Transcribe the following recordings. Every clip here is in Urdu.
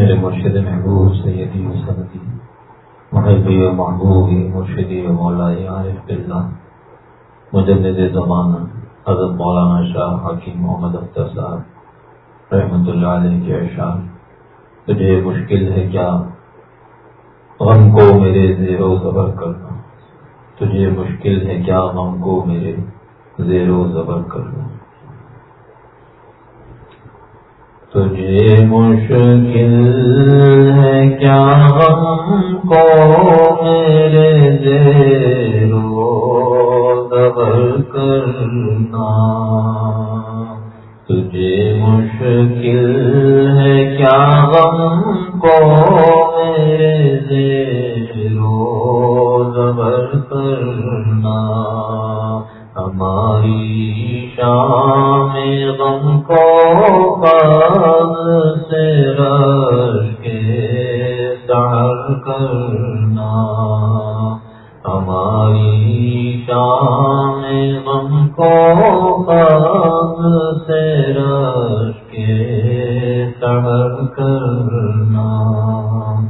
میرے مرشد محبوب سیدی و سندی محبی و محبوبی مرشدی و مولائی عارف بلّہ، مجدد زمانہ حضرت مولانا شاہ حکیم محمد اختر صاحب رحمۃ اللہ علیہ کے اشعار تجھے مشکل ہے کیا غم کو میرے زیر و زبر کرنا تجھے مشکل ہے کیا غم کو میرے زیر و زبر کرنا تجھے مشکل ہے کیا غم کو میرے زیرو دبر کرنا؟ تجھے مشکل ہے کیا غم کو کرنا۔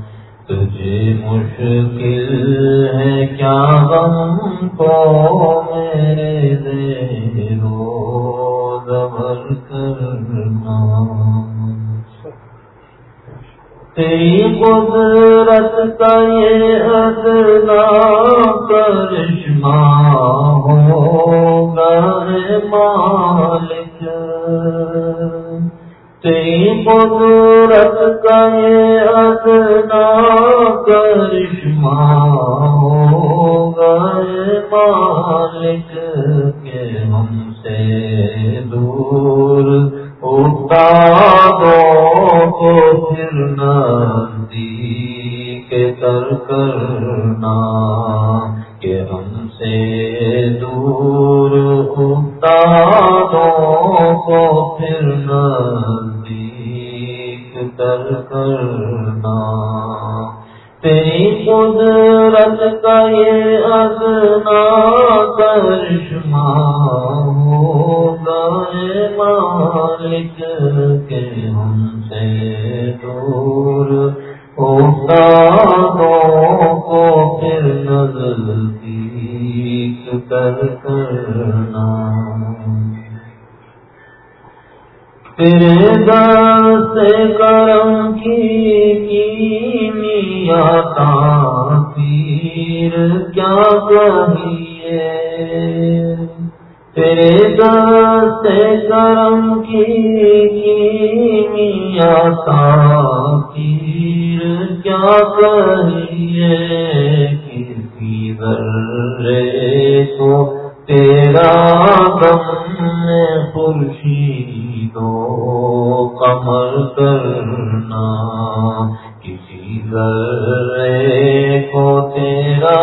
تجھے مشکل ہے کیا غم کو میرے دیرو دبر کرنا۔ تیری قدرت کا یہ ادنا کرشمہ ہوگا مالک۔ تیری قدرت کا یہ ادنا کرشمہ ہوگا مالک کے ہم سے دور اٹھا دو۔ تیرے در سے کرم کی کیمیا تیر کیا کہیے؟ تیرے در سے کرم کی کیمیا تیر کیا کہیے؟ کسی ذرے کو تیرا غم خورشی دو کمر کرنا، کسی ذرے کو تیرا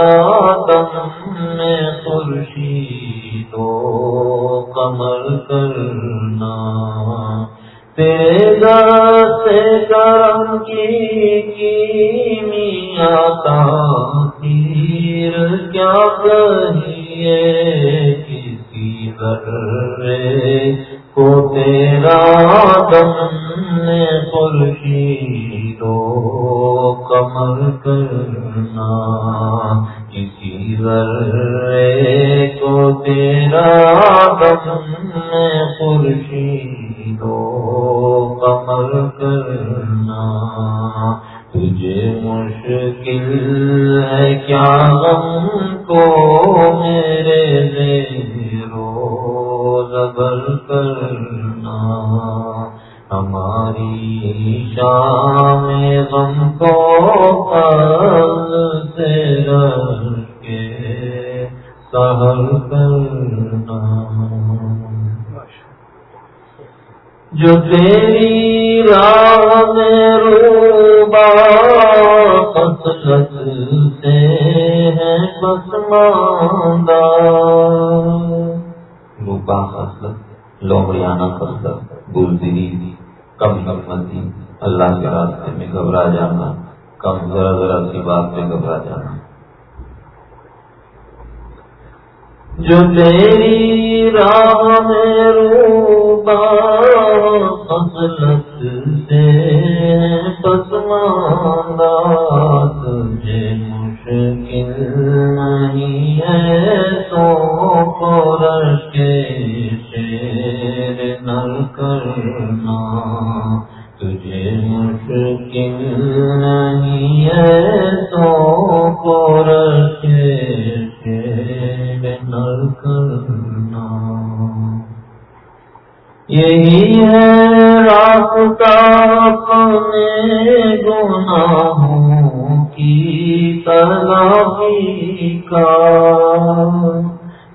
دم خورشی دو کمر کرنا۔ تیرا سے کرم کی کیمیا تیر کیا کہیے کسی ذرے کو تیرا دم خورشی دو کمر کرنا۔ کسی ذرے کو تیرا دم خورشی دو کمر کرنا۔ تجھے مشکل ہے، کیا غم کو میرے زیرو زبر کرنا؟ ہماری شام غم کو پل سے کے سہر کرنا۔ جو تیری راہ میں روبا فصلت سے ہے پسماندہ روبا فصلت لوہریانہ فصلت گلدری کم ہمتی اللہ کے راستے میں گھبرا جانا کم ذرا ذرا سی بات میں گھبرا جانا۔ جو تیری راہ میں روبا فصلت سے پسماندہ مجھے مشکل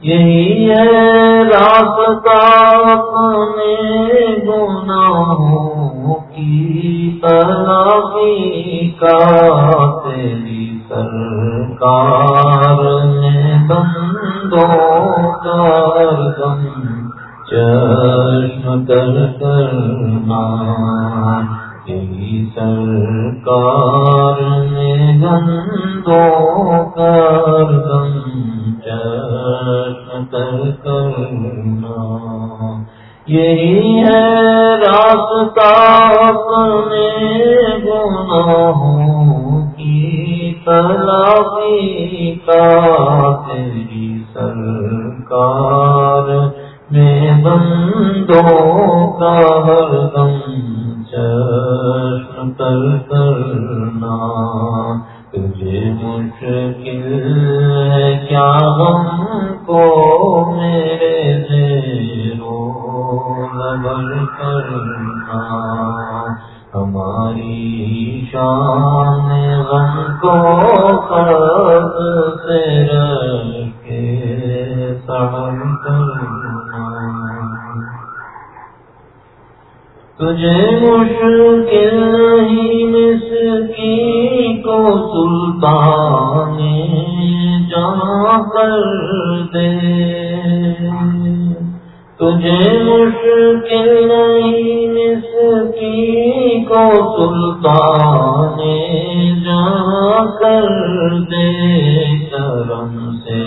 یہی ہے راستہ اپنے گناہوں کی تلافی کا تیری سرکار نے بندوں کر گم چشم تر کرنا تیری سرکار میں بندوں کا ہر دم چشم تر کرنا تجھے مشکل کیا غم سلطان جہاں کر دے۔ تجھے مشکل نہیں، مسکی کو سلطان جہاں کر دے۔ کرم سے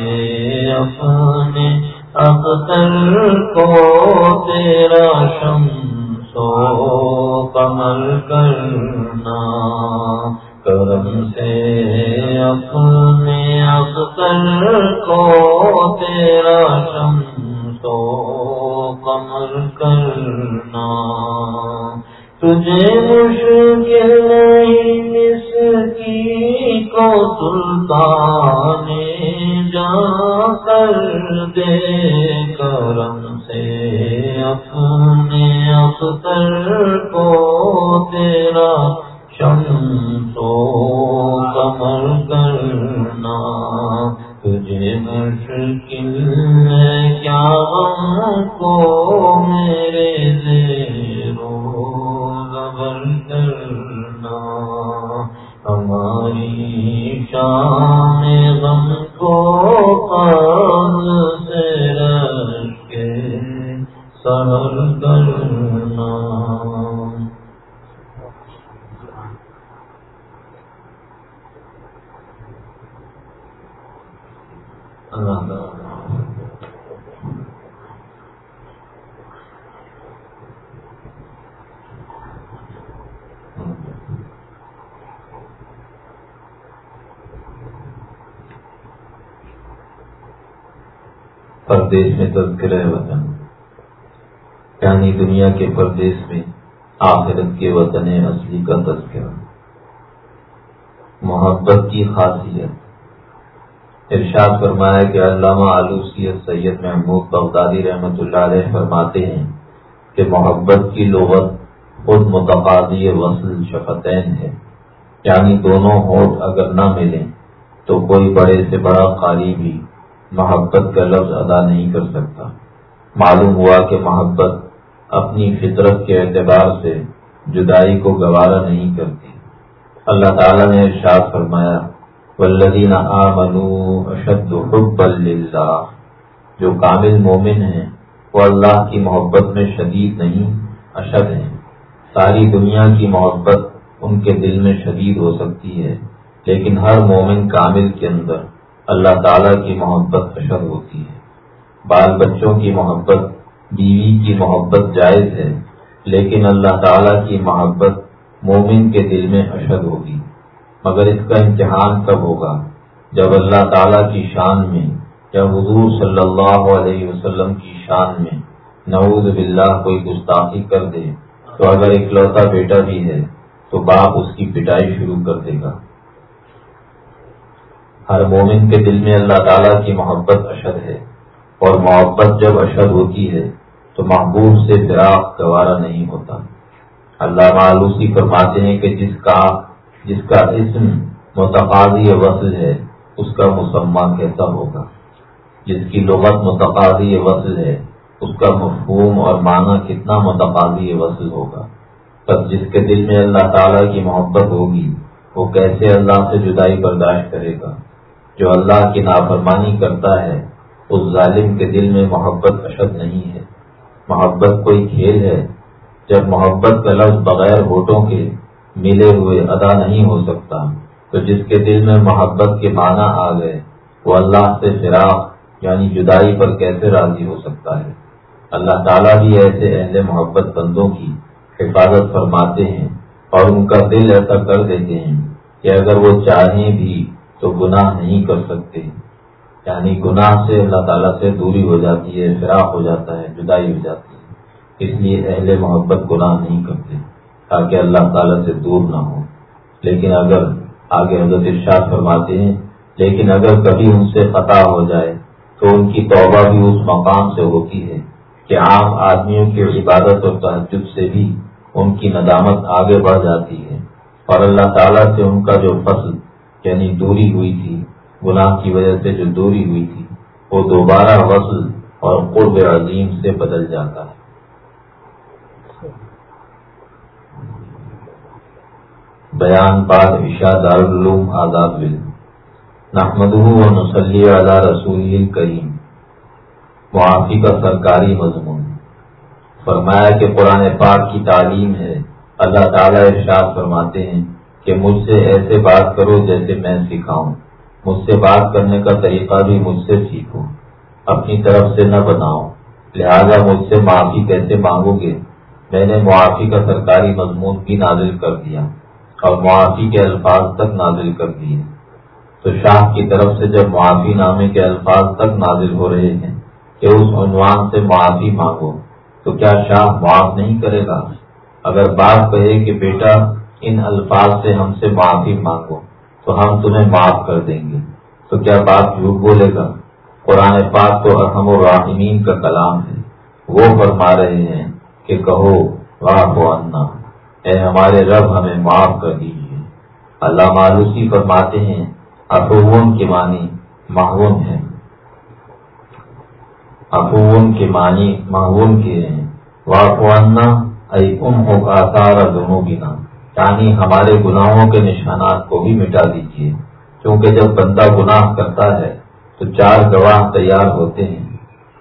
اپنے اختر کو تیرا شمسو کمل کرنا۔ کرم سے اپنے اختر کو، تیرا شمسو کمل کرنا۔ تجھے مشکل نہیں، اس کی کو سلطان جا کر دے۔ اللہ پردیش میں تذکرہ وطن یعنی دنیا کے پردیش میں آخرت کے وطن اصلی کا تذکرہ۔ محبت کی خاصیت ارشاد فرمایا کہ علامہ آلوسی سید محمود بغدادی رحمۃ اللہ علیہ فرماتے ہیں کہ محبت کی لغت خود متقاضی وصل شفتین ہے۔ یعنی دونوں ہوٹ اگر نہ ملیں تو کوئی بڑے سے بڑا قاری بھی محبت کا لفظ ادا نہیں کر سکتا۔ معلوم ہوا کہ محبت اپنی فطرت کے اعتبار سے جدائی کو گوارا نہیں کرتی۔ اللہ تعالیٰ نے ارشاد فرمایا والذین آمنوا اشد حبا للہ، جو کامل مومن ہیں وہ اللہ کی محبت میں شدید نہیں، اشد ہیں۔ ساری دنیا کی محبت ان کے دل میں شدید ہو سکتی ہے، لیکن ہر مومن کامل کے اندر اللہ تعالیٰ کی محبت اشد ہوتی ہے۔ بال بچوں کی محبت، بیوی کی محبت جائز ہے، لیکن اللہ تعالیٰ کی محبت مومن کے دل میں اشد ہوگی۔ مگر اس کا امتحان کب ہوگا؟ جب اللہ تعالی کی شان میں یا حضور صلی اللہ علیہ وسلم کی شان میں نعوذ باللہ کوئی گستاخی کر دے، تو اگر اکلوتا بیٹا بھی ہے، تو باپ اس کی پٹائی شروع کر دے گا۔ ہر مومن کے دل میں اللہ تعالیٰ کی محبت اشد ہے، اور محبت جب اشد ہوتی ہے، تو محبوب سے فراق گوارا نہیں ہوتا۔ اللہ معلوسی فرماتے ہیں کہ جس کا جس کا اسم متقاضی وصل ہے، اس کا مسمہ کیسا ہوگا؟ جس کی لغت متقاضی وصل ہے، اس کا مفہوم اور معنی کتنا متقاضی وصل ہوگا؟ بس جس کے دل میں اللہ تعالیٰ کی محبت ہوگی، وہ کیسے اللہ سے جدائی برداشت کرے گا؟ جو اللہ کی نافرمانی کرتا ہے، اس ظالم کے دل میں محبت اشد نہیں ہے۔ محبت کوئی کھیل ہے۔ جب محبت کا لفظ بغیر ہوٹوں کے ملے ہوئے ادا نہیں ہو سکتا۔ تو جس کے دل میں محبت کے معنی آ گئے، وہ اللہ سے فراق یعنی جدائی پر کیسے راضی ہو سکتا ہے؟ اللہ تعالیٰ بھی ایسے اہل محبت بندوں کی حفاظت فرماتے ہیں اور ان کا دل ایسا کر دیتے ہیں کہ اگر وہ چاہیں بھی تو گناہ نہیں کر سکتے۔ یعنی گناہ سے اللہ تعالیٰ سے دوری ہو جاتی ہے، فراق ہو جاتا ہے، جدائی ہو جاتی ہے۔ اس لیے اہل محبت گناہ نہیں کرتے۔ تاکہ اللہ تعالیٰ سے دور نہ ہو لیکن اگر آگے حضرت ارشاد فرماتے ہیں، لیکن اگر کبھی ان سے خطا ہو جائے، تو ان کی توبہ بھی اس مقام سے ہوتی ہے کہ عام آدمیوں کی عبادت اور تحجد سے بھی ان کی ندامت آگے بڑھ جاتی ہے۔ اور اللہ تعالیٰ سے ان کا جو فصل یعنی دوری ہوئی تھی، گناہ کی وجہ سے جو دوری ہوئی تھی، وہ دوبارہ وصل اور قرب عظیم سے بدل جاتا ہے۔ بیان پاد عشاء دارالعلوم آزاد بل نحمد و نسلی علی رسول کریم۔ معافی کا سرکاری مضمون۔ فرمایا کہ قرآن پاک کی تعلیم ہے۔ اللہ تعالیٰ ارشاد فرماتے ہیں کہ مجھ سے ایسے بات کرو جیسے میں سکھاؤں۔ مجھ سے بات کرنے کا طریقہ بھی مجھ سے سیکھو۔ اپنی طرف سے نہ بناؤ۔ لہذا مجھ سے معافی کیسے مانگو گے؟ میں نے معافی کا سرکاری مضمون بھی نازل کر دیا۔ اور معافی کے الفاظ تک نازل کر دیے۔ تو شاہ کی طرف سے جب معافی نامے کے الفاظ تک نازل ہو رہے ہیں کہ اس عنوان سے معافی مانگو، تو کیا شاہ معاف نہیں کرے گا؟ اگر بات کہے کہ بیٹا، ان الفاظ سے ہم سے معافی مانگو، تو ہم تمہیں معاف کر دیں گے۔ تو کیا بات جھوٹ بولے گا؟ قرآن پاک تو ارحم الراحمین کا کلام ہے۔ وہ فرما رہے ہیں کہ کہو واہ انا اے ہمارے رب، ہمیں معاف کر دیجیے اللہ مالوسی فرماتے ہیں افون کے معنی معاون ہے افون کے معنی معاون کے ہیں۔ واہ ام ہو سارا دونوں کی نام یعنی ہمارے گناہوں کے نشانات کو بھی مٹا دیجیے کیونکہ جب بندہ گناہ کرتا ہے، تو چار گواہ تیار ہوتے ہیں،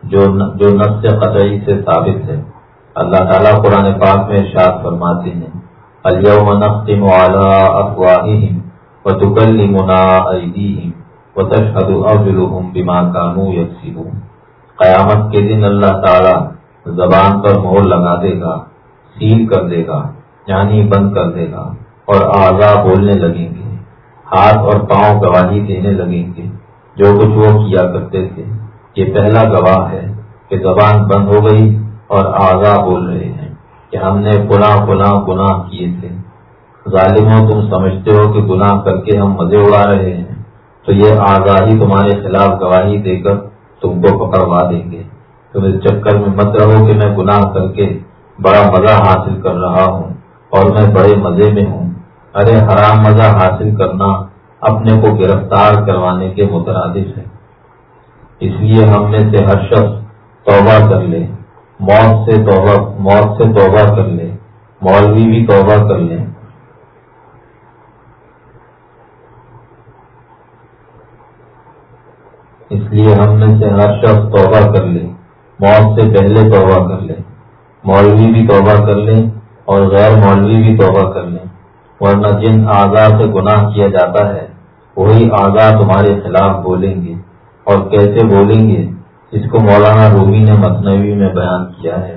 جو جو نفس قطعی سے ثابت ہے۔ اللہ تعالیٰ قرآن پاک میں ارشاد فرماتے ہیں، اليوم نختم على افواههم وتكلمنا ايديهم وتشهد ارجلهم بما كانوا يكسبون قیامت کے دن اللہ تعالیٰ زبان پر مہر لگا دے گا، سیل کر دے گا یعنی بند کر دے گا اور آزا بولنے لگیں گے، ہاتھ اور پاؤں گواہی دینے لگیں گے۔ جو کچھ وہ کیا کرتے تھے، یہ پہلا گواہ ہے کہ زبان بند ہو گئی اور آزا بول رہے ہیں کہ ہم نے پناہ پناہ گناہ کیے تھے۔ ظالموں تم سمجھتے ہو کہ گناہ کر کے ہم مزے اڑا رہے ہیں۔ تو یہ آزادی تمہارے خلاف گواہی دے کر تم کو پکڑوا دیں گے۔ تم اس چکر میں مت رہو کہ میں گناہ کر کے بڑا مزہ حاصل کر رہا ہوں اور میں بڑے مزے میں ہوں۔ ارے، حرام مزہ حاصل کرنا اپنے کو گرفتار کروانے کے مترادف ہے۔ اس لیے ہم میں سے ہر شخص توبہ کر لے۔ موت سے توبہ موت سے توبہ کر لے۔ مولوی بھی توبہ کر لیں اس لیے ہم میں سے ہر شخص توبہ کر لے۔ موت سے پہلے توبہ کر لے۔ مولوی بھی توبہ کر لیں اور غیر مولوی بھی توبہ کر لیں ورنہ جن آزاد سے گناہ کیا جاتا ہے، وہی آزاد تمہارے خلاف بولیں گے اور کیسے بولیں گے؟ اس کو مولانا رومی نے مصنوعی میں بیان کیا ہے۔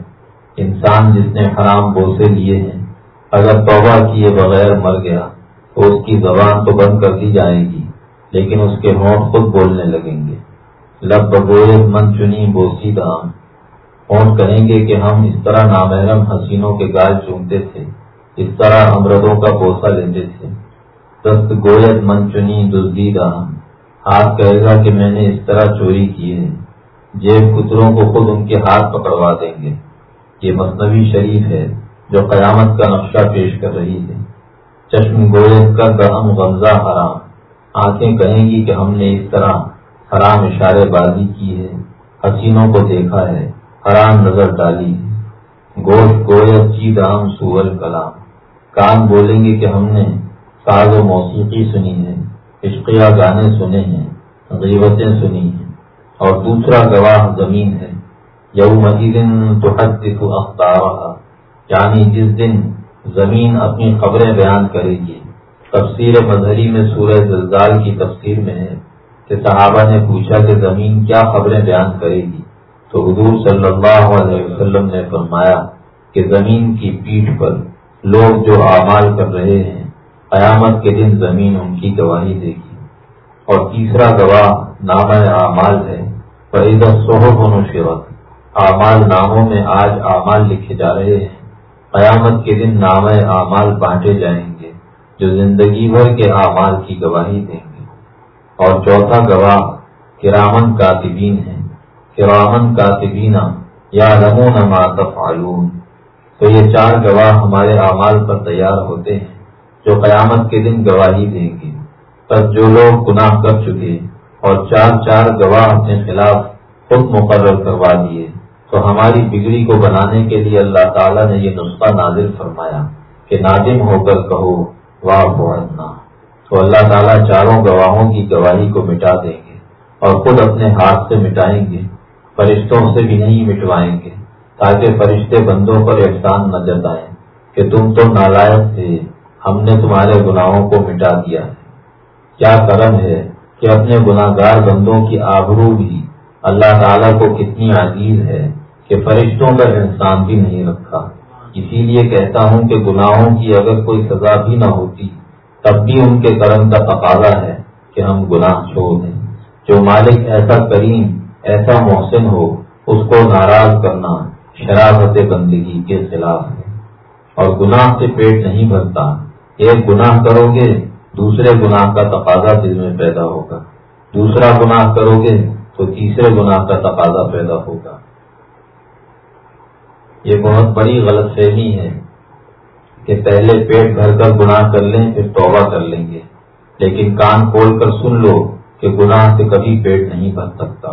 انسان جس نے حرام بوسے لیے ہیں، اگر توبہ کیے بغیر مر گیا، تو اس کی زبان تو بند کر دی جائے گی، لیکن اس کے ہونٹ خود بولنے لگیں گے۔ لب بگوئے من چنی بوسی دام۔ ہونٹ کہیں گے کہ ہم اس طرح نامحرم حسینوں کے گال چومتے تھے، اس طرح امردوں کا بوسا لیتے تھے۔ دست گویت من چنی دزدی دام۔ ہاتھ کہے گا کہ میں نے اس طرح چوری کی ہے جیب کتروں کو خود ان کے ہاتھ پکڑوا دیں گے۔ یہ مصنوعی شریف ہے جو قیامت کا نقشہ پیش کر رہی ہے۔ چشم گویت کا گہم غمزہ حرام۔ آنکھیں کہیں گی کہ ہم نے اس طرح حرام اشارے بازی کی ہے حسینوں کو دیکھا ہے، حرام نظر ڈالی ہے۔ گوشت گویت چی دام سول کلام۔ کان بولیں گے کہ ہم نے ساز و موسیقی سنی ہے عشقیہ گانے سنے ہیں، غیبتیں سنی اور دوسرا گواہ زمین ہے۔ یوم دن تو حد اختار یعنی جس دن زمین اپنی خبریں بیان کرے گی۔ تفسیر مظہری میں سورہ زلزال کی تفسیر میں ہے کہ صحابہ نے پوچھا کہ زمین کیا خبریں بیان کرے گی۔ تو حضور صلی اللہ علیہ وسلم نے فرمایا کہ زمین کی پیٹھ پر لوگ جو اعمال کر رہے ہیں، قیامت کے دن زمین ان کی گواہی دے گی۔ اور تیسرا گواہ نام اعمال ہے صحب و نشیوت اعمال ناموں میں آج اعمال لکھے جا رہے ہیں۔ قیامت کے دن نام اعمال بانٹے جائیں گے، جو زندگی بھر کے اعمال کی گواہی دیں گے۔ اور چوتھا گواہ، کرامن کاتبین ہے۔ کرامن کاتبین یا رمون تفعلون۔ تو یہ چار گواہ ہمارے اعمال پر تیار ہوتے ہیں، جو قیامت کے دن گواہی دیں گے۔ تب جو لوگ گناہ کر چکے اور چار چار گواہ اپنے خلاف خود مقرر کروا دیے۔ تو ہماری بگڑی کو بنانے کے لیے اللہ تعالیٰ نے یہ نسخہ نازل فرمایا کہ نادم ہو کر کہو، واہ بہتنا! تو اللہ تعالیٰ چاروں گواہوں کی گواہی کو مٹا دیں گے اور خود اپنے ہاتھ سے مٹائیں گے، فرشتوں سے بھی نہیں مٹوائیں گے، تاکہ فرشتے بندوں پر احسان نہ جتائیں کہ تم تو نالائق تھے، ہم نے تمہارے گناہوں کو مٹا دیا ہے۔ کیا کرم ہے کہ اپنے گناہ گار بندوں کی آبرو بھی اللہ تعالیٰ کو کتنی عزیز ہے کہ فرشتوں کا انسان بھی نہیں رکھا۔ اسی لیے کہتا ہوں کہ گناہوں کی اگر کوئی سزا بھی نہ ہوتی، تب بھی ان کے کرم کا تقاضا ہے کہ ہم گناہ چھوڑ دیں۔ جو مالک ایسا کریم، ایسا محسن ہو، اس کو ناراض کرنا شرافت بندگی کے خلاف ہے۔ اور گناہ سے پیٹ نہیں بھرتا۔ ایک گناہ کرو گے دوسرے گناہ کا تقاضا دل میں پیدا ہوگا۔ دوسرا گناہ کرو گے تو تیسرے گناہ کا تقاضا پیدا ہوگا۔ یہ بہت بڑی غلط فہمی ہے کہ پہلے پیٹ بھر کر گناہ کر لیں، پھر توبہ کر لیں گے۔ لیکن کان کھول کر سن لو کہ گناہ سے کبھی پیٹ نہیں بھر سکتا۔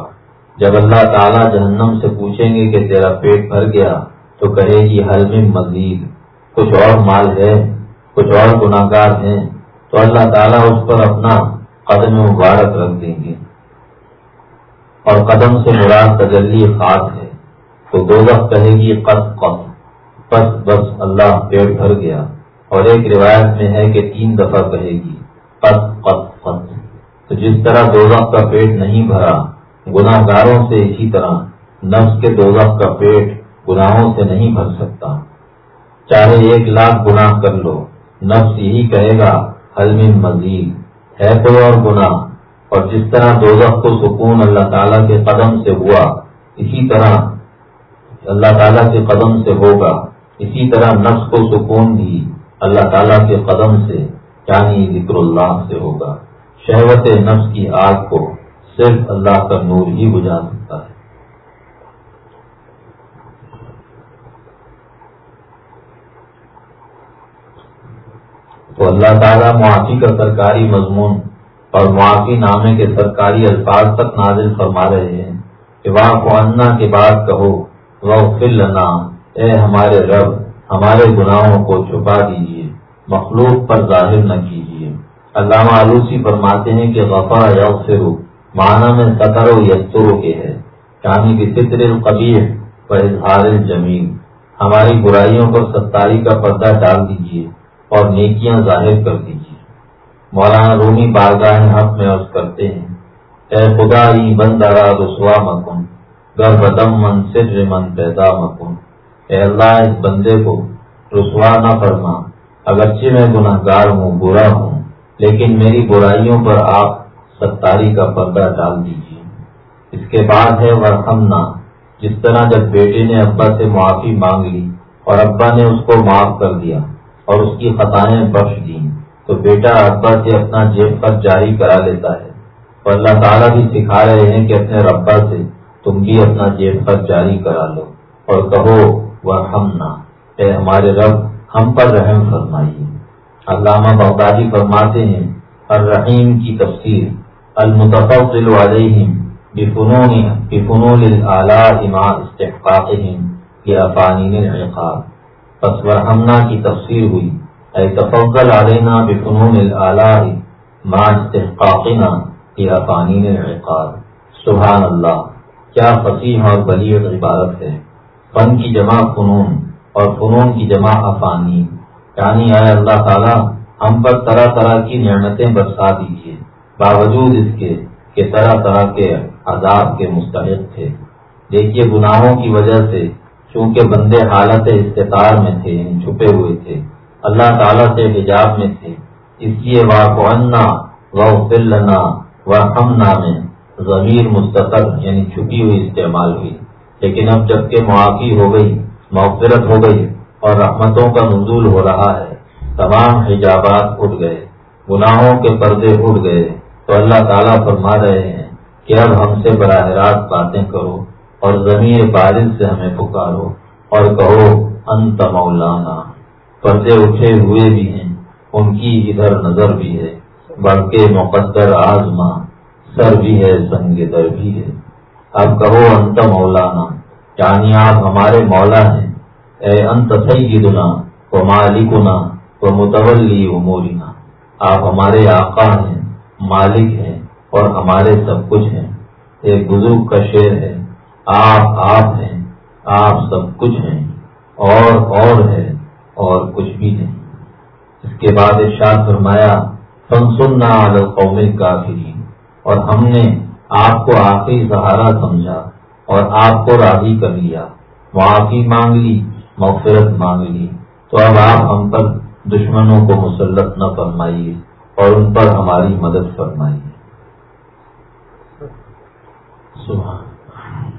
جب اللہ تعالیٰ جہنم سے پوچھیں گے کہ تیرا پیٹ بھر گیا تو کہے گی، حل میں مزید۔ کچھ اور مال ہے، کچھ اور گناہ گار ہیں۔ تو اللہ تعالیٰ اس پر اپنا قدم مبارک رکھ دیں گے۔ اور قدم سے مراد تجلی خاص ہے۔ تو دو کہے گی قط قط بس بس اللہ پیٹ بھر گیا۔ اور ایک روایت میں ہے کہ تین دفعہ کہے گی قط قط قط تو جس طرح دو کا پیٹ نہیں بھرا گناہ گاروں سے اسی طرح نفس کے دو کا پیٹ گناہوں سے نہیں بھر سکتا۔ چاہے ایک لاکھ گناہ کر لو، نفس یہی کہے گا حلم مزید ہے کوئی اور گناہ۔ اور جس طرح دوزخ کو سکون اللہ تعالیٰ کے قدم سے ہوا، اسی طرح اللہ تعالیٰ کے قدم سے ہوگا۔ اسی طرح نفس کو سکون بھی اللہ تعالیٰ کے قدم سے یعنی ذکر اللہ سے ہوگا۔ شہوت نفس کی آگ کو صرف اللہ کا نور ہی بجھا سکتا ہے۔ تو اللہ تعالیٰ معافی کا سرکاری مضمون اور معافی نامے کے سرکاری الفاظ تک نازل فرما رہے ہیں کہ واہ انا کے بعد کہو وہ فلنا اے ہمارے رب، ہمارے گناہوں کو چھپا دیجیے مخلوق پر ظاہر نہ کیجیے علامہ آلوسی فرماتے ہیں کہ غفا یا معنی میں سطر و یسترو کے ہے یعنی کہ فطر القبیر و اظہار الجمیل۔ ہماری برائیوں پر ستاری کا پردہ ڈال دیجیے اور نیکیاں ظاہر کر دیجیے۔ مولانا رومی بارگاہ حق میں عرض کرتے ہیں، اے خدا ہی بندارا رسوا مکن گر بدم من سر من پیدا مکن۔ اے اللہ، اس بندے کو رسوا نہ فرما۔ اگرچہ میں گناہ گار ہوں، برا ہوں، لیکن میری برائیوں پر آپ ستاری کا پردہ ڈال دیجیے۔ اس کے بعد ہے ورحمنا، جس طرح جب بیٹے نے ابا سے معافی مانگ لی اور ابا نے اس کو معاف کر دیا۔ اور اس کی خطائیں بخش دی تو بیٹا ابا سے اپنا جیب خط جاری کرا لیتا ہے۔ اور اللہ تعالیٰ بھی سکھا رہے ہیں کہ اپنے ربا سے تم بھی اپنا جیب خط جاری کرا لو اور کہو وہ ہم نہ اے ہمارے رب، ہم پر رحم فرمائیے۔ علامہ بغدادی فرماتے ہیں، الرحیم کی تفسیر، المتفضل علیہم بفنون بفنون الاعلاء ما استحقاقهم لافانین العقاب۔ پس ورحمنا کی تفسیر ہوئی۔ اے تفضل علینا بفنون الاعلاء ما استحقاقنا لافانین العقاب۔ سبحان اللہ کیا فصیح اور بلیغ عبارت ہے۔ فن کی جمع فنون اور فنون کی جمع افانی۔ یعنی آئے اللہ تعالیٰ، ہم پر طرح طرح کی نعمتیں برسا دیجیے باوجود اس کے کہ طرح طرح کے عذاب کے مستحق تھے۔ دیکھیے گناہوں کی وجہ سے چونکہ بندے حالت استطار میں تھے، چھپے ہوئے تھے۔ اللہ تعالیٰ سے حجاب میں تھے۔ اس لیے واقعنا و و میں ضمیر مستقل یعنی چھپی ہوئی استعمال ہوئی۔ لیکن اب جبکہ معافی ہو گئی، مغفرت ہو گئی اور رحمتوں کا نزول ہو رہا ہے، تمام حجابات اٹھ گئے، گناہوں کے پردے اٹھ گئے۔ تو اللہ تعالیٰ فرما رہے ہیں کہ اب ہم سے براہ راست باتیں کرو۔ اور زمین بارش سے ہمیں پکارو اور کہو، انت مولانا، پردے اٹھے ہوئے بھی ہیں، ان کی ادھر نظر بھی ہے، بلکہ مقدر آزما سر بھی ہے، سنگ در بھی ہے۔ اب کہو، انت مولانا یعنی آپ ہمارے مولا ہیں۔ اے انت سیدنا و مالکنا و متولی امورنا، آپ ہمارے آقا ہیں، مالک ہیں اور ہمارے سب کچھ ہیں۔ ایک بزرگ کا شعر ہے آپ آپ ہیں، آپ سب کچھ ہیں، اور اور ہے اور کچھ بھی نہیں۔ اس کے بعد ارشاد فرمایا فن سننا قوم کافری اور ہم نے آپ کو آخری سہارا سمجھا اور آپ کو راضی کر لیا۔ معافی مانگ لی، مغفرت مانگ لی۔ تو اب آپ ہم پر دشمنوں کو مسلط نہ فرمائیے اور ان پر ہماری مدد فرمائیے۔